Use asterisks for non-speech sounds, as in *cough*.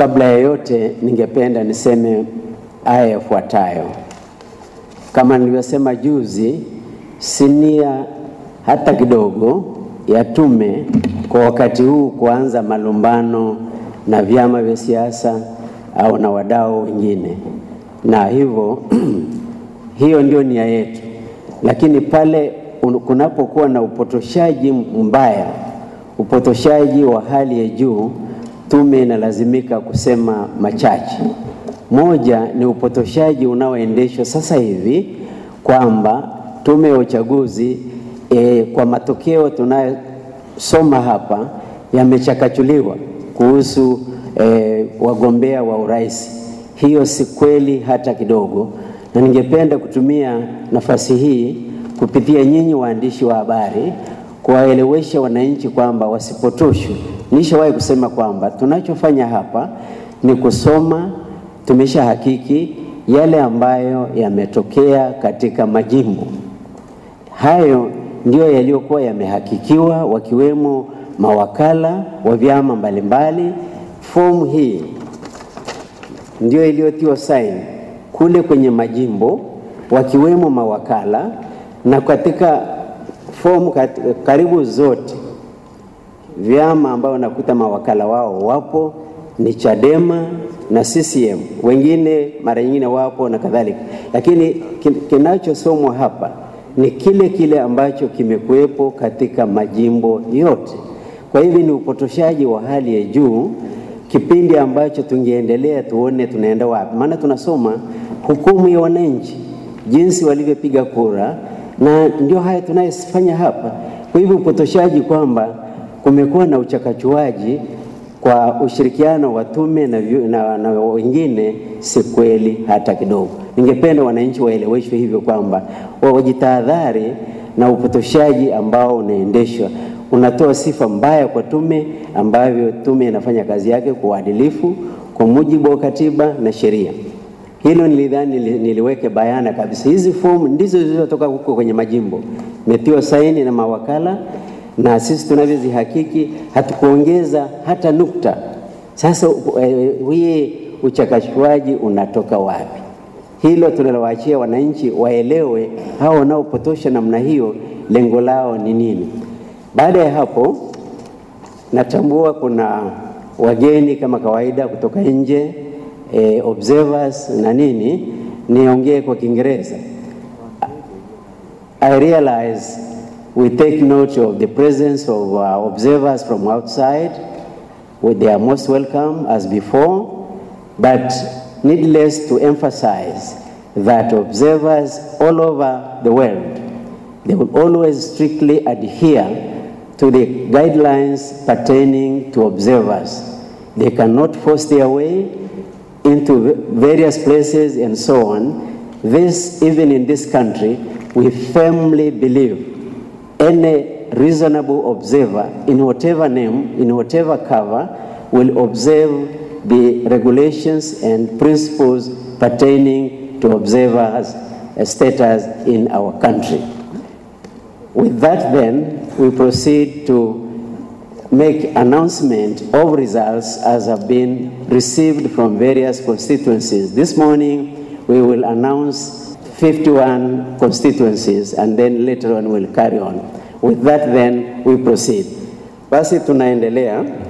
Kabla ya yote, ningependa niseme aya yafuatayo. Kama nilivyosema juzi, sinia hata kidogo ya tume kwa wakati huu kuanza malumbano na vyama vya siasa au na wadau wengine, na hivyo *clears throat* hiyo ndio nia yetu, lakini pale kunapokuwa na upotoshaji mbaya, upotoshaji wa hali ya juu, tume inalazimika kusema machache. Moja ni upotoshaji unaoendeshwa sasa hivi kwamba tume ya uchaguzi e, kwa matokeo tunayosoma hapa yamechakachuliwa kuhusu e, wagombea wa urais. Hiyo si kweli hata kidogo, na ningependa kutumia nafasi hii kupitia nyinyi waandishi wa habari kuwaelewesha wananchi kwamba wasipotoshwe. Nishawahi kusema kwamba tunachofanya hapa ni kusoma, tumesha hakiki yale ambayo yametokea katika majimbo hayo ndio yaliyokuwa yamehakikiwa, wakiwemo mawakala wa vyama mbalimbali. Fomu hii ndio iliyotiwa saini kule kwenye majimbo, wakiwemo mawakala, na katika fomu karibu zote vyama ambao nakuta mawakala wao wapo ni Chadema na CCM, wengine mara nyingine wapo na kadhalika, lakini kinachosomwa hapa ni kile kile ambacho kimekuwepo katika majimbo yote. Kwa hivyo ni upotoshaji wa hali ya juu, kipindi ambacho tungeendelea tuone tunaenda wapi, maana tunasoma hukumu ya wananchi jinsi walivyopiga kura, na ndio haya tunayofanya hapa. Kwa hivyo upotoshaji kwamba kumekuwa na uchakachuaji kwa ushirikiano wa tume na, wengine si kweli hata kidogo. Ningependa wananchi waeleweshwe hivyo kwamba wajitahadhari na upotoshaji ambao unaendeshwa, unatoa sifa mbaya kwa tume, ambavyo tume inafanya kazi yake kwa uadilifu kwa mujibu wa katiba na sheria. Hilo nilidhani niliweke bayana kabisa. Hizi fomu ndizo zilizotoka huko kwenye majimbo, metiwa saini na mawakala na sisi tunavyozihakiki hatukuongeza hata nukta. Sasa hii uchakashwaji unatoka wapi? Hilo tunalowaachia wananchi waelewe, hao wanaopotosha namna hiyo lengo lao ni nini. Baada ya hapo, natambua kuna wageni kama kawaida kutoka nje eh, observers na nini, niongee kwa Kiingereza. I realize we take note of the presence of uh, observers from outside. They are most welcome as before, but needless to emphasize that observers all over the world, they will always strictly adhere to the guidelines pertaining to observers. They cannot force their way into various places and so on. This, even in this country, we firmly believe any reasonable observer in whatever name, in whatever cover, will observe the regulations and principles pertaining to observers' status in our country. With that then, we proceed to make announcement of results as have been received from various constituencies. This morning, we will announce 51 constituencies and then later on we'll carry on. With that then, we proceed. Basi tunaendelea.